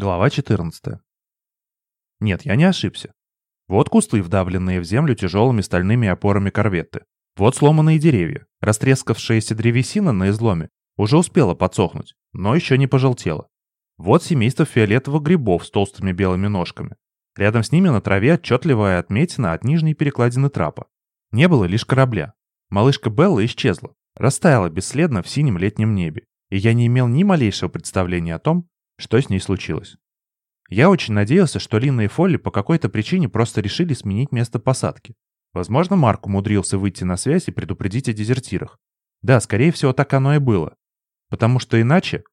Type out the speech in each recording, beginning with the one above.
Глава 14. Нет, я не ошибся. Вот кусты, вдавленные в землю тяжелыми стальными опорами корветты. Вот сломанные деревья. Растрескавшаяся древесина на изломе уже успела подсохнуть, но еще не пожелтела. Вот семейство фиолетовых грибов с толстыми белыми ножками. Рядом с ними на траве отчетливая отметина от нижней перекладины трапа. Не было лишь корабля. Малышка Белла исчезла, растаяла бесследно в синем летнем небе, и я не имел ни малейшего представления о том, что с ней случилось. Я очень надеялся, что Лина и Фолли по какой-то причине просто решили сменить место посадки. Возможно, Марк умудрился выйти на связь и предупредить о дезертирах. Да, скорее всего, так оно и было. Потому что иначе...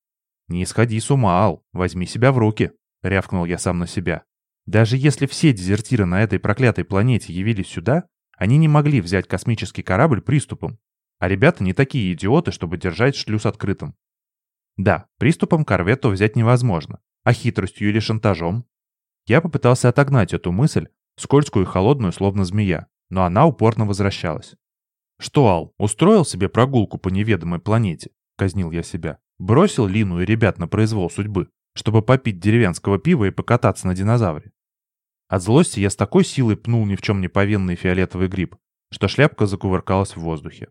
«Не исходи с ума, Ал, возьми себя в руки», — рявкнул я сам на себя. Даже если все дезертиры на этой проклятой планете явились сюда, они не могли взять космический корабль приступом. А ребята не такие идиоты, чтобы держать шлюз открытым. Да, приступом корвету взять невозможно, а хитростью или шантажом? Я попытался отогнать эту мысль, скользкую и холодную, словно змея, но она упорно возвращалась. «Что, Ал, устроил себе прогулку по неведомой планете?» — казнил я себя. Бросил Лину и ребят на произвол судьбы, чтобы попить деревенского пива и покататься на динозавре. От злости я с такой силой пнул ни в чем не повинный фиолетовый гриб, что шляпка закувыркалась в воздухе.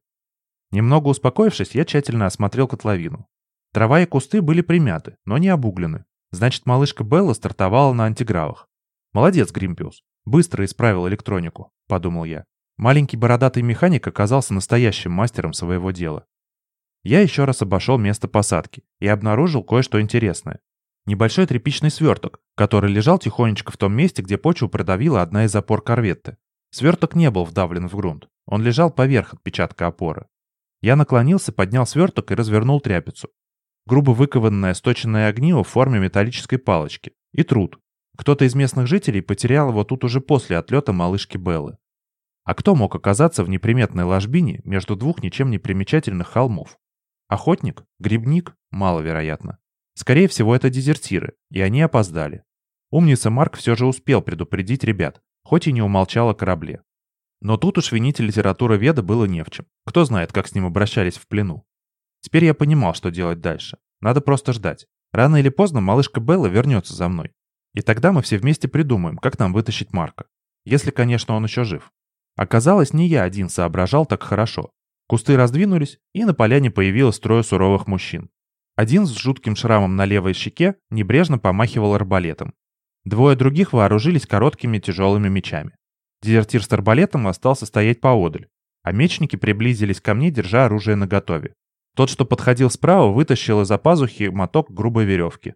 Немного успокоившись, я тщательно осмотрел котловину. Трава и кусты были примяты, но не обуглены. Значит, малышка Белла стартовала на антигравах. Молодец, Гримпиус. Быстро исправил электронику, подумал я. Маленький бородатый механик оказался настоящим мастером своего дела. Я еще раз обошел место посадки и обнаружил кое-что интересное. Небольшой тряпичный сверток, который лежал тихонечко в том месте, где почву продавила одна из опор корветты. Сверток не был вдавлен в грунт, он лежал поверх отпечатка опоры. Я наклонился, поднял сверток и развернул тряпицу грубо выкованное сточенное огниво в форме металлической палочки и труд. Кто-то из местных жителей потерял его тут уже после отлета малышки Беллы. А кто мог оказаться в неприметной ложбине между двух ничем не примечательных холмов? Охотник? Грибник? Маловероятно. Скорее всего, это дезертиры, и они опоздали. Умница Марк все же успел предупредить ребят, хоть и не умолчал о корабле. Но тут уж винить литература веда было не в чем. Кто знает, как с ним обращались в плену. Теперь я понимал, что делать дальше. Надо просто ждать. Рано или поздно малышка Белла вернется за мной. И тогда мы все вместе придумаем, как нам вытащить Марка. Если, конечно, он еще жив. Оказалось, не я один соображал так хорошо. Кусты раздвинулись, и на поляне появилось трое суровых мужчин. Один с жутким шрамом на левой щеке небрежно помахивал арбалетом. Двое других вооружились короткими тяжелыми мечами. Дезертир с арбалетом остался стоять поодаль, а мечники приблизились ко мне, держа оружие наготове. Тот, что подходил справа, вытащил из-за пазухи моток грубой веревки.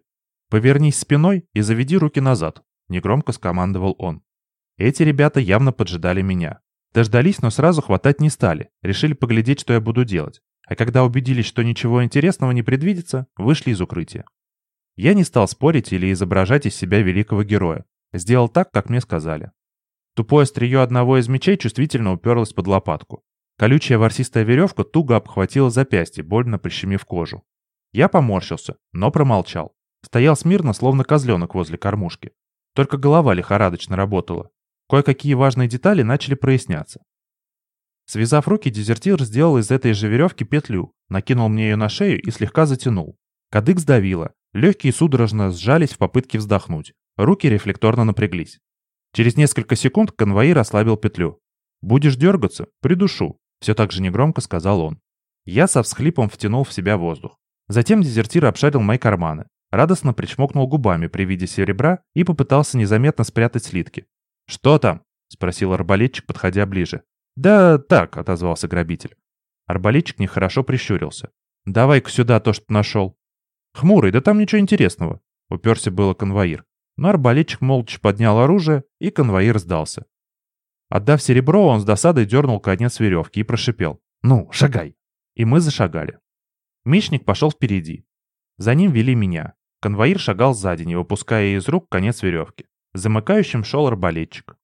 «Повернись спиной и заведи руки назад», — негромко скомандовал он. Эти ребята явно поджидали меня. Дождались, но сразу хватать не стали, решили поглядеть, что я буду делать. А когда убедились, что ничего интересного не предвидится, вышли из укрытия. Я не стал спорить или изображать из себя великого героя. Сделал так, как мне сказали. Тупое острие одного из мечей чувствительно уперлось под лопатку. Колючая ворсистая веревка туго обхватила запястье, больно прищемив кожу. Я поморщился, но промолчал. Стоял смирно, словно козленок возле кормушки. Только голова лихорадочно работала. Кое-какие важные детали начали проясняться. Связав руки, дезертир сделал из этой же веревки петлю, накинул мне ее на шею и слегка затянул. Кадык сдавило, легкие судорожно сжались в попытке вздохнуть. Руки рефлекторно напряглись. Через несколько секунд конвоир ослабил петлю. «Будешь дергаться? Придушу. Все так же негромко сказал он. Я со всхлипом втянул в себя воздух. Затем дезертир обшарил мои карманы, радостно причмокнул губами при виде серебра и попытался незаметно спрятать слитки. «Что там?» — спросил арбалетчик, подходя ближе. «Да так», — отозвался грабитель. Арбалетчик нехорошо прищурился. «Давай-ка сюда то, что нашел». «Хмурый, да там ничего интересного», — уперся было конвоир. Но арбалетчик молча поднял оружие, и конвоир сдался. Отдав серебро, он с досадой дернул конец веревки и прошипел. «Ну, шагай!» И мы зашагали. Мечник пошел впереди. За ним вели меня. Конвоир шагал сзади, не выпуская из рук конец веревки. Замыкающим шел арбалетчик.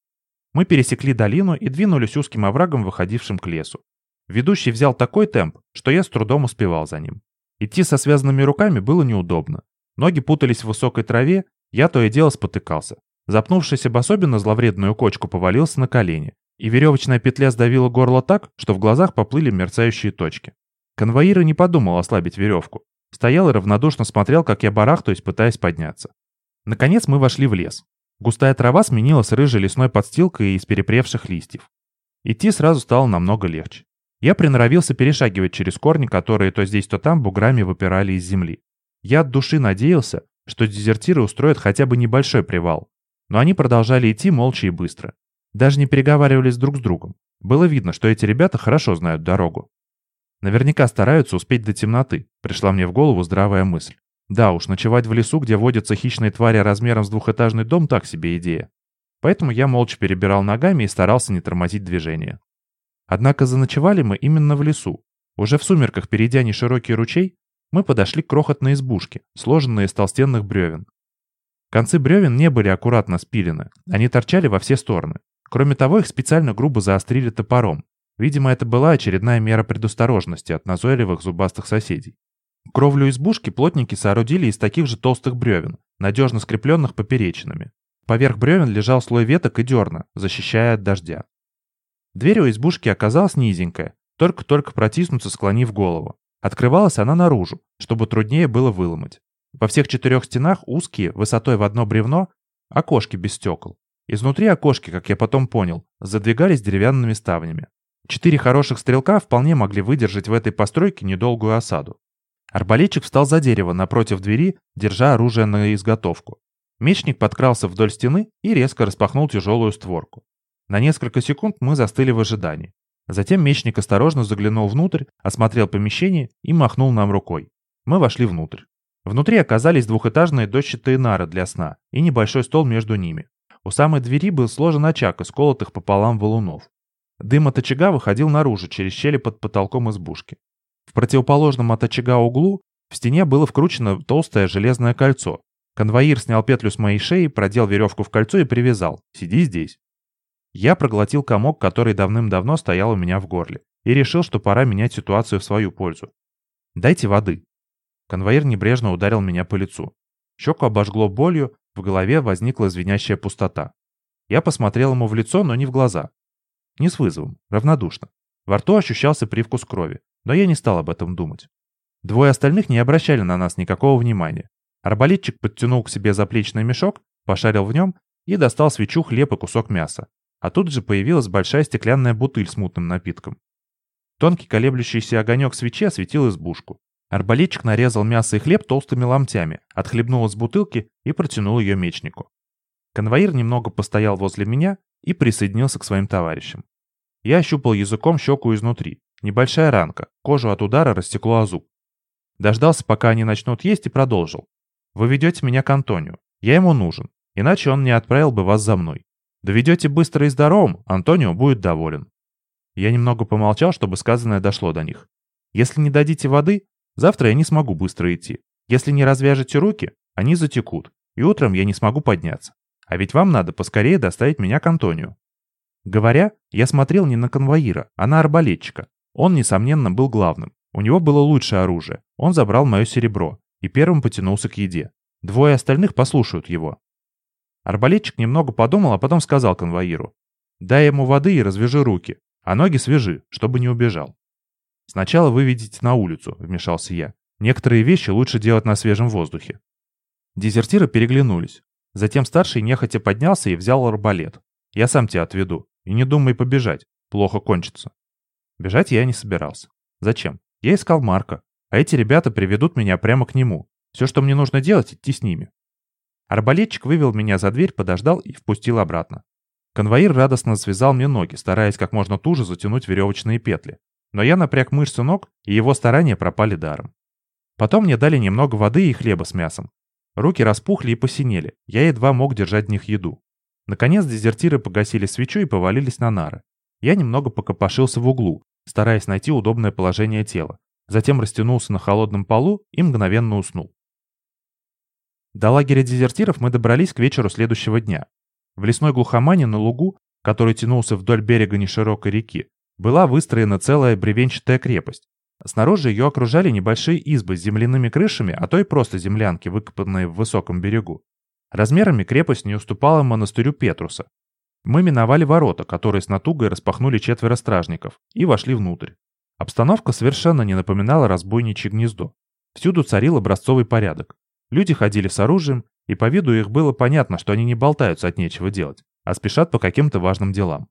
Мы пересекли долину и двинулись узким оврагом, выходившим к лесу. Ведущий взял такой темп, что я с трудом успевал за ним. Идти со связанными руками было неудобно. Ноги путались в высокой траве, я то и дело спотыкался. Запнувшись об особенно зловредную кочку, повалился на колени, и веревочная петля сдавила горло так, что в глазах поплыли мерцающие точки. Конвоир не подумал ослабить веревку. Стоял и равнодушно смотрел, как я барахтаюсь, пытаясь подняться. Наконец мы вошли в лес. Густая трава сменилась рыжей лесной подстилкой из перепревших листьев. Идти сразу стало намного легче. Я приноровился перешагивать через корни, которые то здесь, то там буграми выпирали из земли. Я от души надеялся, что дезертиры устроят хотя бы небольшой привал. Но они продолжали идти молча и быстро. Даже не переговаривались друг с другом. Было видно, что эти ребята хорошо знают дорогу. Наверняка стараются успеть до темноты, пришла мне в голову здравая мысль. Да уж, ночевать в лесу, где водятся хищные твари размером с двухэтажный дом, так себе идея. Поэтому я молча перебирал ногами и старался не тормозить движение. Однако заночевали мы именно в лесу. Уже в сумерках, перейдя неширокий ручей, мы подошли к крохотной избушке, сложенной из толстенных бревен. Концы бревен не были аккуратно спилены, они торчали во все стороны. Кроме того, их специально грубо заострили топором. Видимо, это была очередная мера предосторожности от назойливых зубастых соседей. Кровлю избушки плотники соорудили из таких же толстых бревен, надежно скрепленных поперечинами. Поверх бревен лежал слой веток и дерна, защищая от дождя. Дверь у избушки оказалась низенькая, только-только протиснуться, склонив голову. Открывалась она наружу, чтобы труднее было выломать. Во всех четырех стенах узкие, высотой в одно бревно, окошки без стекол. Изнутри окошки, как я потом понял, задвигались деревянными ставнями. Четыре хороших стрелка вполне могли выдержать в этой постройке недолгую осаду. Арбалетчик встал за дерево напротив двери, держа оружие на изготовку. Мечник подкрался вдоль стены и резко распахнул тяжелую створку. На несколько секунд мы застыли в ожидании. Затем мечник осторожно заглянул внутрь, осмотрел помещение и махнул нам рукой. Мы вошли внутрь. Внутри оказались двухэтажные дощатые нары для сна и небольшой стол между ними. У самой двери был сложен очаг из колотых пополам валунов. Дым от очага выходил наружу через щели под потолком избушки. В противоположном от очага углу в стене было вкручено толстое железное кольцо. Конвоир снял петлю с моей шеи, продел веревку в кольцо и привязал. «Сиди здесь». Я проглотил комок, который давным-давно стоял у меня в горле, и решил, что пора менять ситуацию в свою пользу. «Дайте воды». Конвоир небрежно ударил меня по лицу. Щеку обожгло болью, в голове возникла звенящая пустота. Я посмотрел ему в лицо, но не в глаза. Не с вызовом, равнодушно. Во рту ощущался привкус крови, но я не стал об этом думать. Двое остальных не обращали на нас никакого внимания. Арбалетчик подтянул к себе заплечный мешок, пошарил в нем и достал свечу, хлеб и кусок мяса а тут же появилась большая стеклянная бутыль с мутным напитком. Тонкий колеблющийся огонек свечи осветил избушку. Арбалетчик нарезал мясо и хлеб толстыми ломтями, отхлебнул из бутылки и протянул ее мечнику. Конвоир немного постоял возле меня и присоединился к своим товарищам. Я ощупал языком щеку изнутри. Небольшая ранка, кожу от удара растекло о зуб. Дождался, пока они начнут есть, и продолжил. «Вы ведете меня к Антонию. Я ему нужен, иначе он не отправил бы вас за мной. Доведете быстро и здоровым, Антонио будет доволен. Я немного помолчал, чтобы сказанное дошло до них. Если не дадите воды, завтра я не смогу быстро идти. Если не развяжете руки, они затекут, и утром я не смогу подняться. А ведь вам надо поскорее доставить меня к Антонию. Говоря, я смотрел не на конвоира, а на арбалетчика. Он, несомненно, был главным. У него было лучшее оружие. Он забрал мое серебро и первым потянулся к еде. Двое остальных послушают его. Арбалетчик немного подумал, а потом сказал конвоиру. «Дай ему воды и развяжи руки, а ноги свяжи, чтобы не убежал». «Сначала вы видите на улицу», — вмешался я. «Некоторые вещи лучше делать на свежем воздухе». Дезертиры переглянулись. Затем старший нехотя поднялся и взял арбалет. «Я сам тебя отведу. И не думай побежать. Плохо кончится». Бежать я не собирался. Зачем? Я искал Марка. А эти ребята приведут меня прямо к нему. Все, что мне нужно делать, идти с ними. Арбалетчик вывел меня за дверь, подождал и впустил обратно. Конвоир радостно связал мне ноги, стараясь как можно туже затянуть веревочные петли. Но я напряг мышцы ног, и его старания пропали даром. Потом мне дали немного воды и хлеба с мясом. Руки распухли и посинели, я едва мог держать в них еду. Наконец дезертиры погасили свечу и повалились на нары. Я немного покопошился в углу, стараясь найти удобное положение тела. Затем растянулся на холодном полу и мгновенно уснул. До лагеря дезертиров мы добрались к вечеру следующего дня. В лесной глухомане на лугу, который тянулся вдоль берега неширокой реки, была выстроена целая бревенчатая крепость. Снаружи ее окружали небольшие избы с земляными крышами, а то и просто землянки, выкопанные в высоком берегу. Размерами крепость не уступала монастырю Петруса. Мы миновали ворота, которые с натугой распахнули четверо стражников, и вошли внутрь. Обстановка совершенно не напоминала разбойничье гнездо. Всюду царил образцовый порядок. Люди ходили с оружием, и по виду их было понятно, что они не болтаются от нечего делать, а спешат по каким-то важным делам.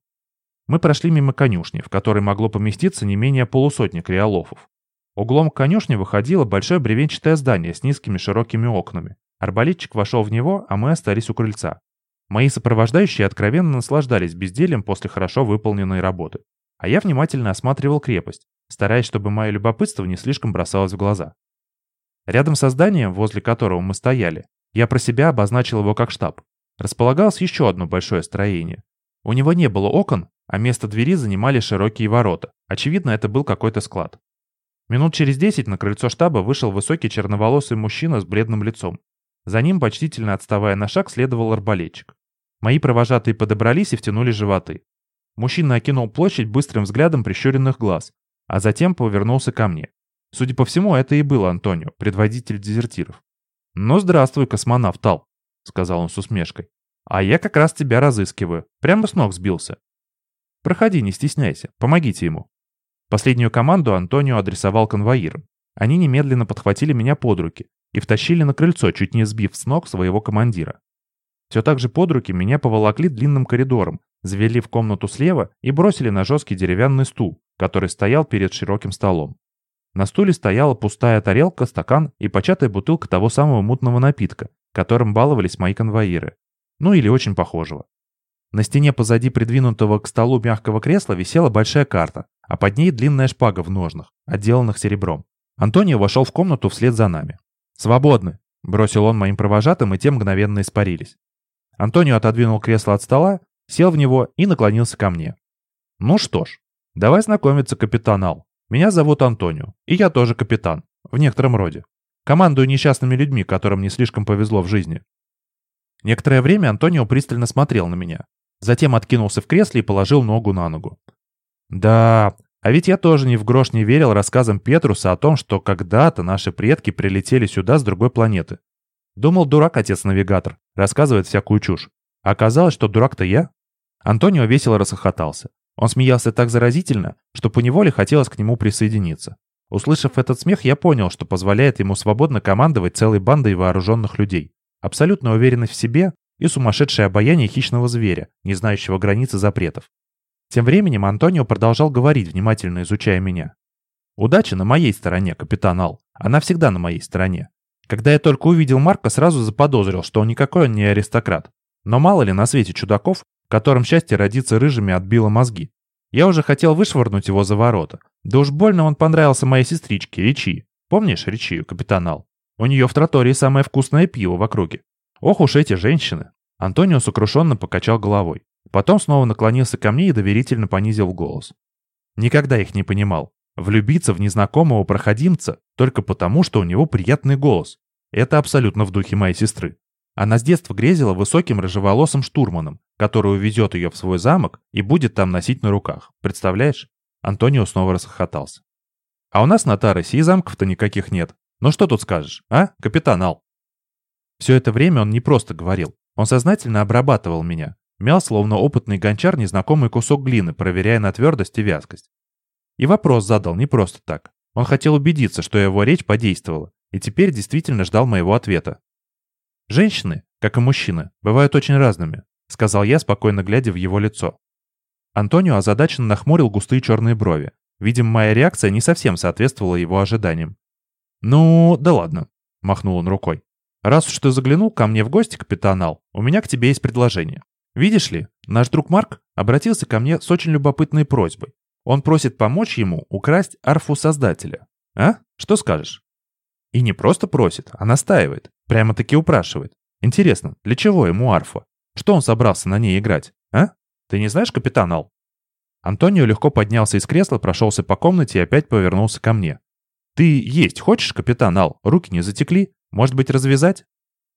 Мы прошли мимо конюшни, в которой могло поместиться не менее полусотни криолофов. Углом к конюшне выходило большое бревенчатое здание с низкими широкими окнами. Арбалетчик вошел в него, а мы остались у крыльца. Мои сопровождающие откровенно наслаждались бездельем после хорошо выполненной работы. А я внимательно осматривал крепость, стараясь, чтобы мое любопытство не слишком бросалось в глаза. Рядом со зданием, возле которого мы стояли, я про себя обозначил его как штаб. Располагалось еще одно большое строение. У него не было окон, а место двери занимали широкие ворота. Очевидно, это был какой-то склад. Минут через десять на крыльцо штаба вышел высокий черноволосый мужчина с бледным лицом. За ним, почтительно отставая на шаг, следовал арбалетчик. Мои провожатые подобрались и втянули животы. Мужчина окинул площадь быстрым взглядом прищуренных глаз, а затем повернулся ко мне. Судя по всему, это и был Антонио, предводитель дезертиров. «Ну, здравствуй, космонавт Тал», — сказал он с усмешкой. «А я как раз тебя разыскиваю. Прямо с ног сбился. Проходи, не стесняйся. Помогите ему». Последнюю команду Антонио адресовал конвоирам. Они немедленно подхватили меня под руки и втащили на крыльцо, чуть не сбив с ног своего командира. Все так же под руки меня поволокли длинным коридором, завели в комнату слева и бросили на жесткий деревянный стул, который стоял перед широким столом. На стуле стояла пустая тарелка, стакан и початая бутылка того самого мутного напитка, которым баловались мои конвоиры. Ну или очень похожего. На стене позади придвинутого к столу мягкого кресла висела большая карта, а под ней длинная шпага в ножнах, отделанных серебром. Антонио вошел в комнату вслед за нами. «Свободны!» – бросил он моим провожатым, и те мгновенно испарились. Антонио отодвинул кресло от стола, сел в него и наклонился ко мне. «Ну что ж, давай знакомиться, капитан Ал. Меня зовут Антонио, и я тоже капитан, в некотором роде. Командую несчастными людьми, которым не слишком повезло в жизни». Некоторое время Антонио пристально смотрел на меня. Затем откинулся в кресле и положил ногу на ногу. Да, а ведь я тоже ни в грош не верил рассказам Петруса о том, что когда-то наши предки прилетели сюда с другой планеты. Думал, дурак отец-навигатор, рассказывает всякую чушь. Оказалось, что дурак-то я. Антонио весело расхохотался. Он смеялся так заразительно, что поневоле хотелось к нему присоединиться. Услышав этот смех, я понял, что позволяет ему свободно командовать целой бандой вооруженных людей. Абсолютная уверенность в себе и сумасшедшее обаяние хищного зверя, не знающего границы запретов. Тем временем Антонио продолжал говорить, внимательно изучая меня. «Удача на моей стороне, капитан Ал. Она всегда на моей стороне. Когда я только увидел Марка, сразу заподозрил, что он никакой он не аристократ. Но мало ли на свете чудаков, которым счастье родиться рыжими отбило мозги. Я уже хотел вышвырнуть его за ворота. Да уж больно он понравился моей сестричке, Ричи. Помнишь Ричию, капитан Ал? У нее в тротории самое вкусное пиво в округе. Ох уж эти женщины. Антонио сокрушенно покачал головой. Потом снова наклонился ко мне и доверительно понизил голос. Никогда их не понимал. Влюбиться в незнакомого проходимца только потому, что у него приятный голос. Это абсолютно в духе моей сестры. Она с детства грезила высоким рыжеволосым штурманом, который увезет ее в свой замок и будет там носить на руках. Представляешь? Антонио снова расхохотался. А у нас на Таросе и замков-то никаких нет. Ну что тут скажешь, а, капитан Ал? Все это время он не просто говорил. Он сознательно обрабатывал меня, Мял, словно опытный гончар, незнакомый кусок глины, проверяя на твердость и вязкость. И вопрос задал не просто так. Он хотел убедиться, что его речь подействовала, и теперь действительно ждал моего ответа. «Женщины, как и мужчины, бывают очень разными», — сказал я, спокойно глядя в его лицо. Антонио озадаченно нахмурил густые черные брови. Видимо, моя реакция не совсем соответствовала его ожиданиям. «Ну, да ладно», — махнул он рукой. «Раз уж ты заглянул ко мне в гости, капитан Ал, у меня к тебе есть предложение. Видишь ли, наш друг Марк обратился ко мне с очень любопытной просьбой. Он просит помочь ему украсть арфу Создателя. А? Что скажешь? И не просто просит, а настаивает. Прямо-таки упрашивает. Интересно, для чего ему арфа? Что он собрался на ней играть? А? Ты не знаешь, капитан Ал? Антонио легко поднялся из кресла, прошелся по комнате и опять повернулся ко мне. «Ты есть хочешь, капитан Ал? Руки не затекли? Может быть, развязать?»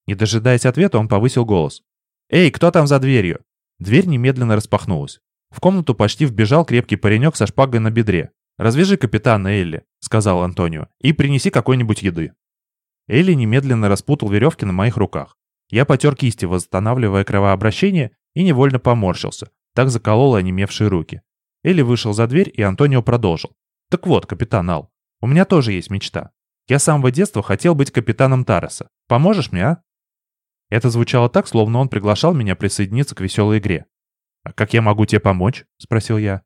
Не дожидаясь ответа, он повысил голос. «Эй, кто там за дверью?» Дверь немедленно распахнулась. В комнату почти вбежал крепкий паренек со шпагой на бедре. «Развяжи капитана Элли», — сказал Антонио, — «и принеси какой-нибудь еды». Элли немедленно распутал веревки на моих руках. Я потер кисти, восстанавливая кровообращение, и невольно поморщился. Так закололо онемевшие руки. Элли вышел за дверь, и Антонио продолжил. «Так вот, капитан Ал, у меня тоже есть мечта. Я с самого детства хотел быть капитаном Тареса. Поможешь мне, а?» Это звучало так, словно он приглашал меня присоединиться к веселой игре. «А как я могу тебе помочь?» — спросил я.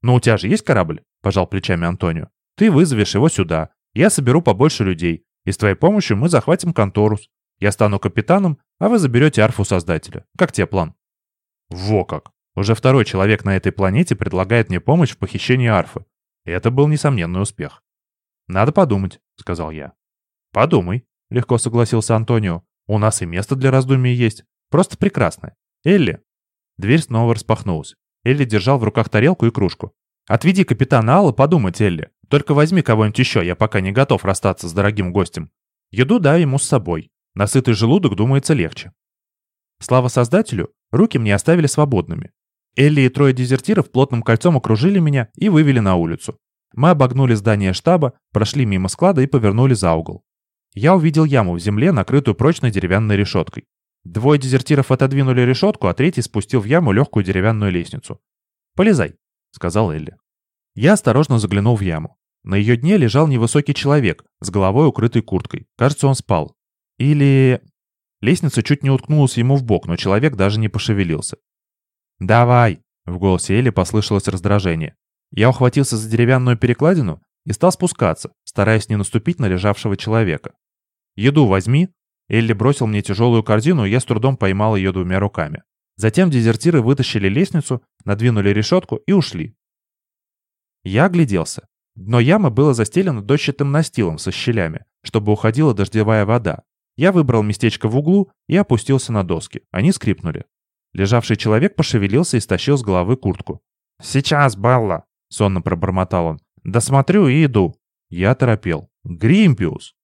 «Ну, у тебя же есть корабль?» — пожал плечами Антонио. «Ты вызовешь его сюда. Я соберу побольше людей. И с твоей помощью мы захватим Конторус. Я стану капитаном, а вы заберете арфу создателя. Как тебе план?» «Во как! Уже второй человек на этой планете предлагает мне помощь в похищении арфы. И это был несомненный успех. «Надо подумать», — сказал я. «Подумай», — легко согласился Антонио. «У нас и место для раздумий есть. Просто прекрасное. Элли». Дверь снова распахнулась. Элли держал в руках тарелку и кружку. «Отведи капитана Алла подумать, Элли. Только возьми кого-нибудь еще, я пока не готов расстаться с дорогим гостем. Еду дай ему с собой. На сытый желудок думается легче». Слава создателю, руки мне оставили свободными. Элли и трое дезертиров плотным кольцом окружили меня и вывели на улицу. Мы обогнули здание штаба, прошли мимо склада и повернули за угол. Я увидел яму в земле, накрытую прочной деревянной решеткой. Двое дезертиров отодвинули решетку, а третий спустил в яму легкую деревянную лестницу. «Полезай», — сказал Элли. Я осторожно заглянул в яму. На ее дне лежал невысокий человек, с головой укрытой курткой. Кажется, он спал. Или... Лестница чуть не уткнулась ему в бок, но человек даже не пошевелился. «Давай!» — в голосе Элли послышалось раздражение. Я ухватился за деревянную перекладину и стал спускаться, стараясь не наступить на лежавшего человека. «Еду возьми!» Элли бросил мне тяжелую корзину, и я с трудом поймал ее двумя руками. Затем дезертиры вытащили лестницу, надвинули решетку и ушли. Я огляделся. Дно ямы было застелено дощатым настилом со щелями, чтобы уходила дождевая вода. Я выбрал местечко в углу и опустился на доски. Они скрипнули. Лежавший человек пошевелился и стащил с головы куртку. «Сейчас, Белла!» — сонно пробормотал он. «Досмотрю и иду». Я торопел. «Гримпиус!»